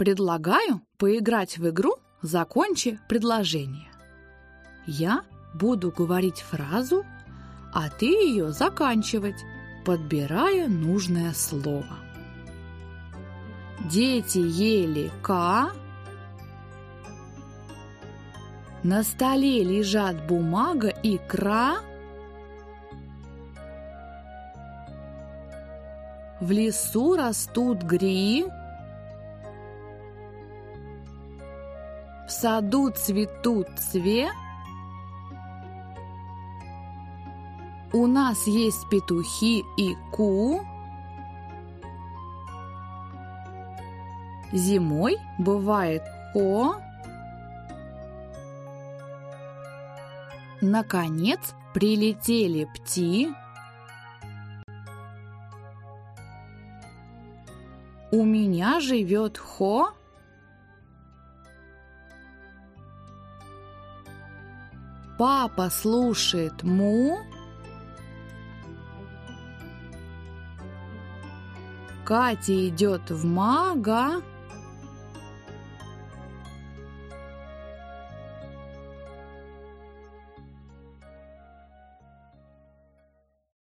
Предлагаю поиграть в игру «Закончи предложение». Я буду говорить фразу, а ты ее заканчивать, подбирая нужное слово. Дети ели ка. На столе лежат бумага и кра. В лесу растут гри. В саду цветут цве. У нас есть петухи и ку. Зимой бывает хо. Наконец прилетели пти. У меня живет хо. Папа слушает му. Катя идет в мага.